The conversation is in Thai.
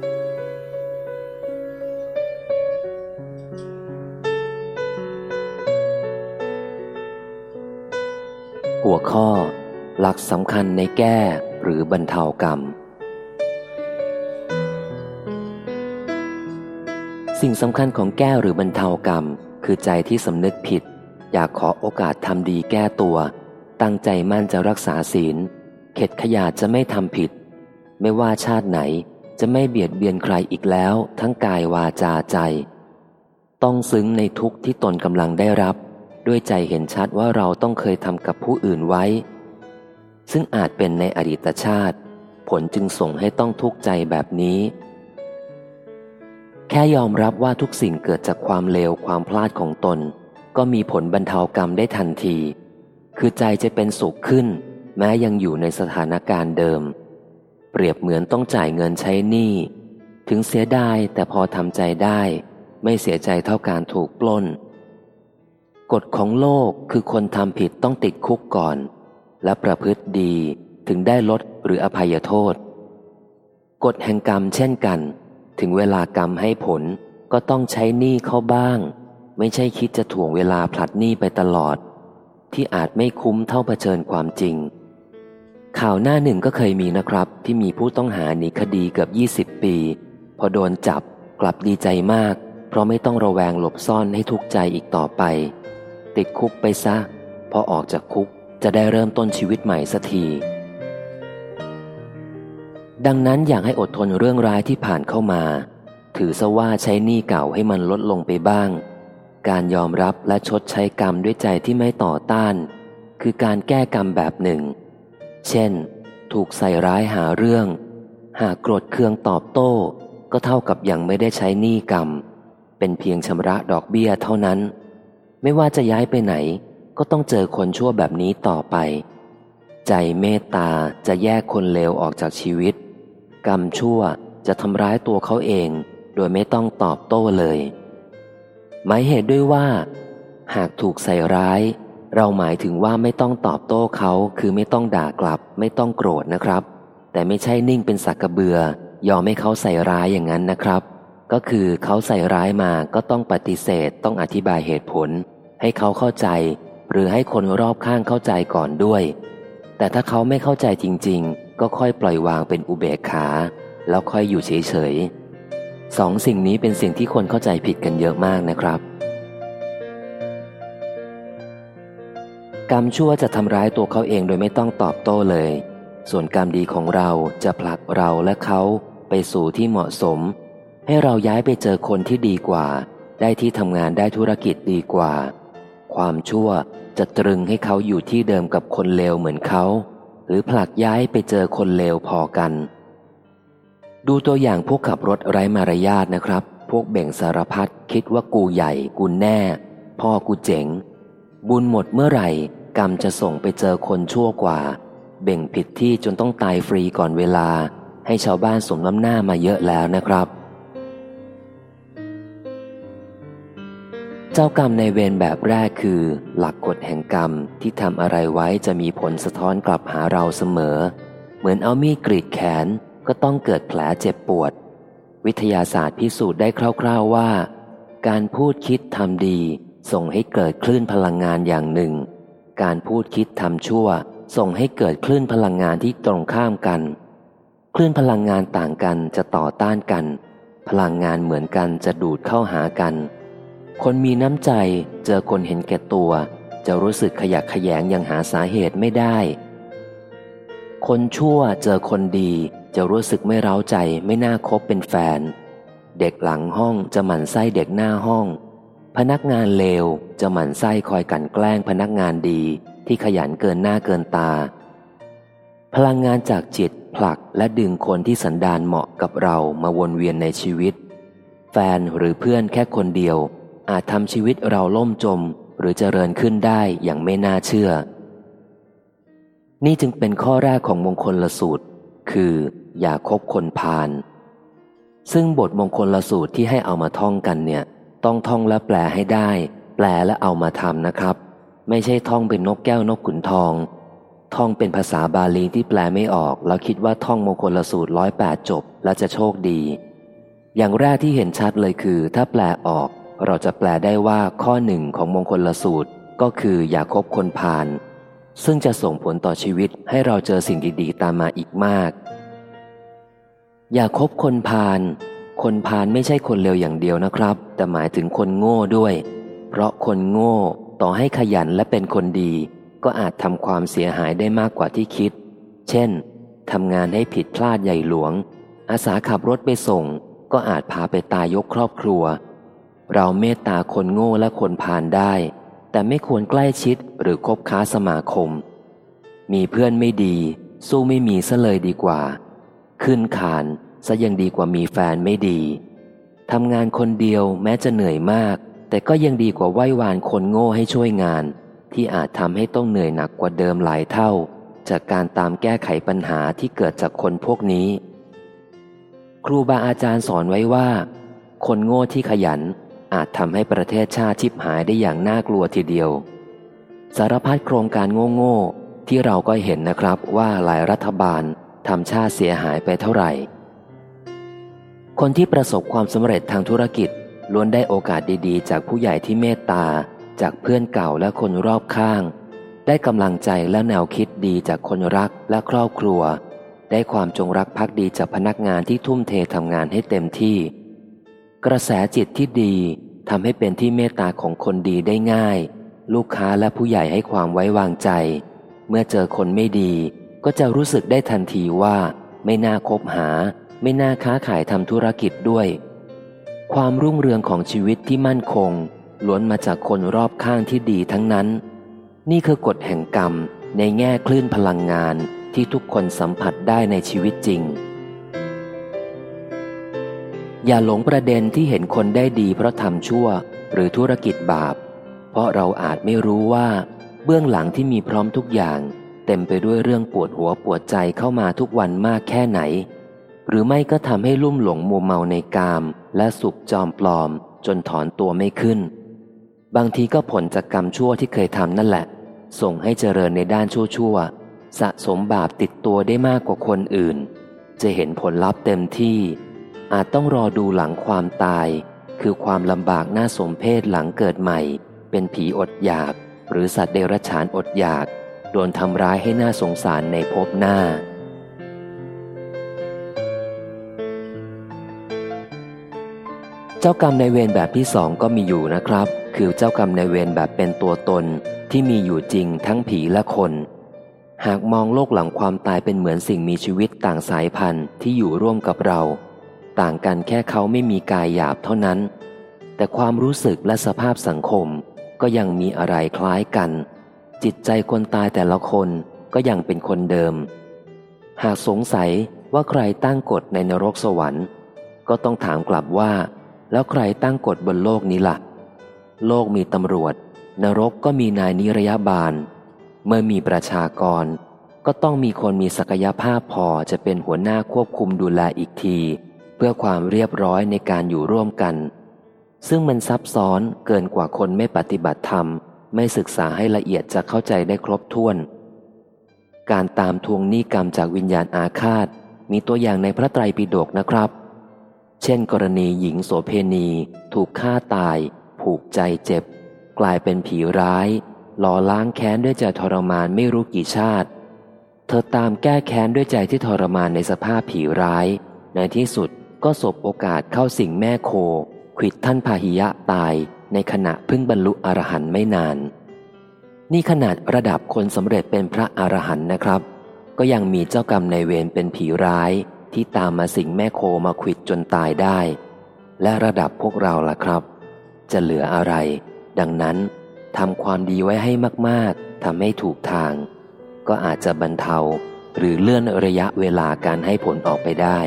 หัวข้อ หลักสำคัญในแก้หรือบรรเทากรรม สิ่งสำคัญของแก้หรือบรรเทากรรม คือใจที่สำนึกผิด อยากขอโอกาสทำดีแก้ตัว ตั้งใจมั่นจะรักษาศีล เข็ดขยาดจะไม่ทำผิด ไม่ว่าชาติไหน จะไม่เบียดเบียนใครอีกแล้วทั้งกายวาจาใจ ต้องซึ้งในทุกที่ตนกำลังได้รับ ด้วยใจเห็นชัดว่าเราต้องเคยทำกับผู้อื่นไว้ ซึ่งอาจเป็นในอดีตชาติ ผลจึงส่งให้ต้องทุกข์ใจแบบนี้ แค่ยอมรับว่าทุกสิ่งเกิดจากความเลวความพลาดของตน ก็มีผลบรรเทากรรมได้ทันที คือใจจะเป็นสุขขึ้น แม้ยังอยู่ในสถานการณ์เดิม รียบเหมือนต้องจ่ายเงินใช้หนี้ ถึงเสียดายแต่พอทำใจได้ ไม่เสียใจเท่าการถูกปล้น กฎของโลกคือคนทำผิดต้องติดคุกก่อน และประพฤติดีถึงได้ลดหรืออภัยโทษ กฎแห่งกรรมเช่นกัน ถึงเวลากรรมให้ผลก็ต้องใช้หนี้เข้าบ้าง ไม่ใช่คิดจะถ่วงเวลาผลัดหนี้ไปตลอด ที่อาจไม่คุ้มเท่าเผชิญความจริง ข่าวหน้าหนึ่งก็เคยมีนะครับ ที่มีผู้ต้องหาหนีคดีเกือบ 20 ปี พอโดนจับกลับดีใจมาก เพราะไม่ต้องระแวงหลบซ่อนให้ทุกข์ใจอีกต่อไป ติดคุกไปซะ พอออกจากคุกจะได้เริ่มต้นชีวิตใหม่สักทีดังนั้นอยากให้อดทนเรื่องร้ายที่ผ่านเข้ามา ถือซะว่าใช้หนี้เก่าให้มันลดลงไปบ้าง การยอมรับและชดใช้กรรมด้วยใจที่ไม่ต่อต้าน คือการแก้กรรมแบบหนึ่ง เช่น ถูกใส่ร้ายหาเรื่อง หากโกรธเคืองตอบโต้ ก็เท่ากับยังไม่ได้ใช้หนี้กรรม เป็นเพียงชำระดอกเบี้ยเท่านั้น ไม่ว่าจะย้ายไปไหน ก็ต้องเจอคนชั่วแบบนี้ต่อไป ใจเมตตาจะแยกคนเลวออกจากชีวิต กรรมชั่วจะทำร้ายตัวเขาเอง โดยไม่ต้องตอบโต้เลย หมายเหตุด้วยว่า หากถูกใส่ร้าย เราหมายถึงว่าไม่ต้องตอบโต้เขาคือไม่ต้องด่ากลับ ไม่ต้องโกรธนะครับ แต่ไม่ใช่นิ่งเป็นสักกระเบือ ยอมให้เขาใส่ร้ายอย่างนั้นนะครับ ก็คือเขาใส่ร้ายมาก็ต้องปฏิเสธต้องอธิบายเหตุผล ให้เขาเข้าใจ หรือให้คนรอบข้างเข้าใจก่อนด้วย แต่ถ้าเขาไม่เข้าใจจริง ๆ ก็ค่อยปล่อยวางเป็นอุเบกขา แล้วค่อยอยู่เฉยๆสองสิ่งนี้เป็นสิ่งที่คนเข้าใจผิดกันเยอะมากนะครับ กรรมชั่วจะทำร้ายตัวเขาเองโดยไม่ต้องตอบโต้เลย ส่วนกรรมดีของเราจะผลักเราและเขาไปสู่ที่เหมาะสม ให้เราย้ายไปเจอคนที่ดีกว่า ได้ที่ทำงานได้ธุรกิจดีกว่า ความชั่วจะตรึงให้เขาอยู่ที่เดิมกับคนเลวเหมือนเขา หรือผลักย้ายไปเจอคนเลวพอกัน ดูตัวอย่างพวกขับรถไร้มารยาทนะครับ พวกเบ่งสารพัดคิดว่ากูใหญ่กูแน่ พ่อกูเจ๋ง บุญหมดเมื่อไหร่ กรรมจะส่งไปเจอคนชั่วกว่า เบ่งผิดที่จนต้องตายฟรีก่อนเวลา ให้ชาวบ้านสมน้ำหน้ามาเยอะแล้วนะครับ เจ้ากรรมในเวรแบบแรกคือ หลักกฎแห่งกรรมที่ทำอะไรไว้จะมีผลสะท้อนกลับหาเราเสมอ เหมือนเอามีดกรีดแขนก็ต้องเกิดแผลเจ็บปวด วิทยาศาสตร์พิสูจน์ได้คร่าว ๆว่า การพูดคิดทำดีส่งให้เกิดคลื่นพลังงานอย่างหนึ่ง การพูดคิดทำชั่ว ส่งให้เกิดคลื่นพลังงานที่ตรงข้ามกัน คลื่นพลังงานต่างกันจะต่อต้านกัน พลังงานเหมือนกันจะดูดเข้าหากัน คนมีน้ำใจเจอคนเห็นแก่ตัว จะรู้สึกขยักขยงยังหาสาเหตุไม่ได้ คนชั่วเจอคนดีจะรู้สึกไม่เร้าใจไม่น่าคบเป็นแฟน เด็กหลังห้องจะหมั่นไส้เด็กหน้าห้อง พนักงานเลวจะหมั่นไส้คอยกันแกล้งพนักงานดีที่ขยันเกินหน้าเกินตา พลังงานจากจิตผลักและดึงคนที่สันดานเหมาะกับเรามาวนเวียนในชีวิต แฟนหรือเพื่อนแค่คนเดียว อาจทำชีวิตเราล่มจมหรือเจริญขึ้นได้อย่างไม่น่าเชื่อ นี่จึงเป็นข้อแรกของมงคลละสูตร คืออย่าคบคนพาลซึ่งบทมงคลละสูตรที่ให้เอามาท่องกันเนี่ย ต้องท่องและแปลให้ได้ แปลและเอามาทำนะครับ ไม่ใช่ท่องเป็นนกแก้วนกขุนทอง ท่องเป็นภาษาบาลีที่แปลไม่ออก แล้วคิดว่าท่องมงคลละสูตรร้อยแปดจบ แล้วจะโชคดี อย่างแรกที่เห็นชัดเลยคือ ถ้าแปลออก เราจะแปลได้ว่าข้อหนึ่งของมงคลละสูตรก็คืออย่าคบคนพาลซึ่งจะส่งผลต่อชีวิตให้เราเจอสิ่งดีๆ ตามมาอีกมาก อย่าคบคนพาล คนพาลไม่ใช่คนเลวอย่างเดียวนะครับ แต่หมายถึงคนโง่ด้วย เพราะคนโง่ต่อให้ขยันและเป็นคนดี ก็อาจทำความเสียหายได้มากกว่าที่คิด เช่นทำงานให้ผิดพลาดใหญ่หลวง อาสาขับรถไปส่ง ก็อาจพาไปตายยกครอบครัว เราเมตตาคนโง่และคนพาลได้ แต่ไม่ควรใกล้ชิดหรือคบค้าสมาคม มีเพื่อนไม่ดี สู้ไม่มีซะเลยดีกว่า ขึ้นขาน ซะยังดีกว่ามีแฟนไม่ดีทำงานคนเดียวแม้จะเหนื่อยมาก แต่ก็ยังดีกว่าไหว้วานคนโง่ให้ช่วยงาน ที่อาจทำให้ต้องเหนื่อยหนักกว่าเดิมหลายเท่า จากการตามแก้ไขปัญหาที่เกิดจากคนพวกนี้ ครูบาอาจารย์สอนไว้ว่า คนโง่ที่ขยันอาจทำให้ประเทศชาติชิบหายได้อย่างน่ากลัวทีเดียว สารพัดโครงการโง่ๆที่เราก็เห็นนะครับว่าหลายรัฐบาลทำชาติเสียหายไปเท่าไหร่ คนที่ประสบความสำเร็จทางธุรกิจล้วนได้โอกาสดีๆ จากผู้ใหญ่ที่เมตตา จากเพื่อนเก่าและคนรอบข้าง ได้กำลังใจและแนวคิดดีจากคนรักและครอบครัว ได้ความจงรักภักดีจากพนักงานที่ทุ่มเททำงานให้เต็มที่ กระแสจิตที่ดีทำให้เป็นที่เมตตาของคนดีได้ง่าย ลูกค้าและผู้ใหญ่ให้ความไว้วางใจ เมื่อเจอคนไม่ดี ก็จะรู้สึกได้ทันทีว่า ไม่น่าคบหา ไม่น่าค้าขายทำธุรกิจด้วย ความรุ่งเรืองของชีวิตที่มั่นคง ล้วนมาจากคนรอบข้างที่ดีทั้งนั้น นี่คือกฎแห่งกรรมในแง่คลื่นพลังงานที่ทุกคนสัมผัสได้ในชีวิตจริง อย่าหลงประเด็นที่เห็นคนได้ดีเพราะทำชั่ว หรือธุรกิจบาป เพราะเราอาจไม่รู้ว่า เบื้องหลังที่มีพร้อมทุกอย่าง เต็มไปด้วยเรื่องปวดหัวปวดใจเข้ามาทุกวันมากแค่ไหน หรือไม่ก็ทำให้ลุ่มหลงมัวเมาในกาม และสุขจอมปลอม จนถอนตัวไม่ขึ้น บางทีก็ผลจากกรรมชั่วที่เคยทำนั่นแหละ ส่งให้เจริญในด้านชั่วๆสะสมบาปติดตัวได้มากกว่าคนอื่น จะเห็นผลลัพธ์เต็มที่ อาจต้องรอดูหลังความตาย คือความลำบากหน้าสมเพศหลังเกิดใหม่ เป็นผีอดอยาก หรือสัตว์เดรัจฉานอดอยาก โดนทำร้ายให้หน่าสงสารในภพหน้า จ้ากรรมในเวรแบบที่สองก็มีอยู่นะครับ คือเจ้ากรรมในเวรแบบเป็นตัวตนที่มีอยู่จริงทั้งผีและคน หากมองโลกหลังความตายเป็นเหมือนสิ่งมีชีวิตต่างสายพันธุ์ที่อยู่ร่วมกับเรา ต่างกันแค่เขาไม่มีกายหยาบเท่านั้น แต่ความรู้สึกและสภาพสังคมก็ยังมีอะไรคล้ายกัน จิตใจคนตายแต่ละคนก็ยังเป็นคนเดิม หากสงสัยว่าใครตั้งกฎในนรกสวรรค์ ก็ต้องถามกลับว่า แล้วใครตั้งกฎบนโลกนี้ละ่ะ โลกมีตำรวจ นรกก็มีนายนิรยาบาล เมื่อมีประชากร ก็ต้องมีคนมีศักยภาพพอจะเป็นหัวหน้าควบคุมดูแลอีกที เพื่อความเรียบร้อยในการอยู่ร่วมกัน ซึ่งมันซับซ้อนเกินกว่าคนไม่ปฏิบัติธรรม ไม่ศึกษาให้ละเอียดจะเข้าใจได้ครบถ้วน การตามทวงหนี้กรรมจากวิญญาณอาฆาต มีตัวอย่างในพระไตรปิฎกนะครับ เช่นกรณีหญิงโสเพณีถูกฆ่าตาย ผูกใจเจ็บ กลายเป็นผีร้ายหล่อล้างแค้นด้วยใจทรมานไม่รู้กี่ชาติ เธอตามแก้แค้นด้วยใจที่ทรมานในสภาพผีร้าย ในที่สุดก็สบโอกาสเข้าสิงแม่โค ขิดท่านพาหิยะตายในขณะเพิ่งบรรลุอรหันต์ไม่นาน นี่ขนาดระดับคนสำเร็จเป็นพระอรหันต์นะครับ ก็ยังมีเจ้ากรรมในเวรเป็นผีร้าย ที่ตามมาสิงแม่โคมาขิดจนตายได้ และระดับพวกเราล่ะครับ จะเหลืออะไร ดังนั้นทำความดีไว้ให้มาก ๆทำให้ถูกทาง ก็อาจจะบรรเทาหรือเลื่อนระยะเวลาการให้ผลออกไปได้